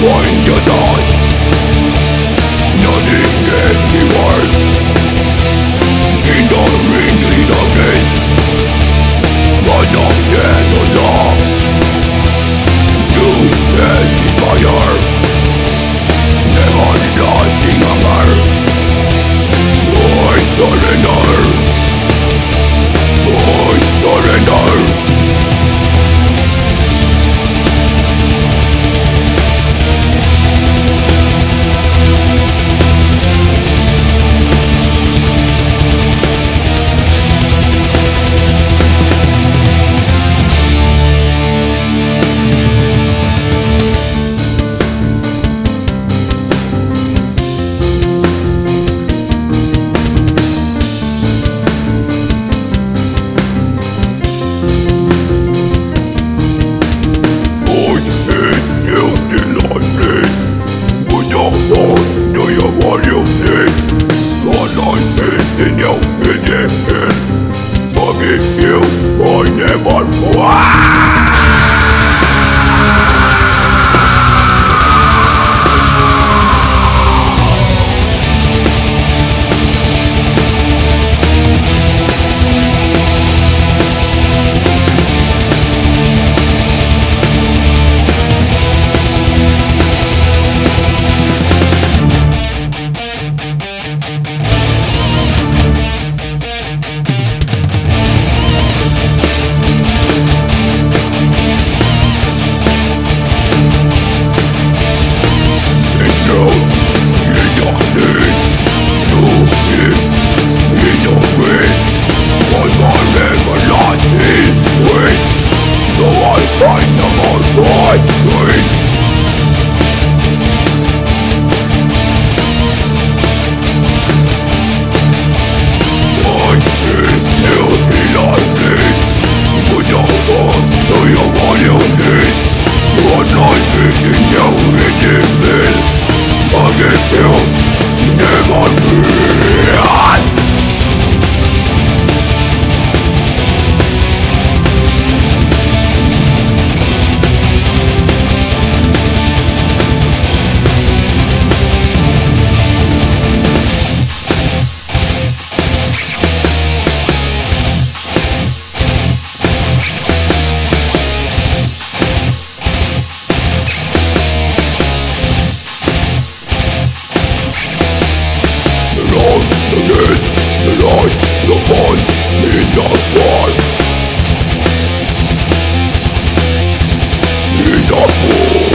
going to die Nothing in the world I never. Wah! find the most right unstoppable.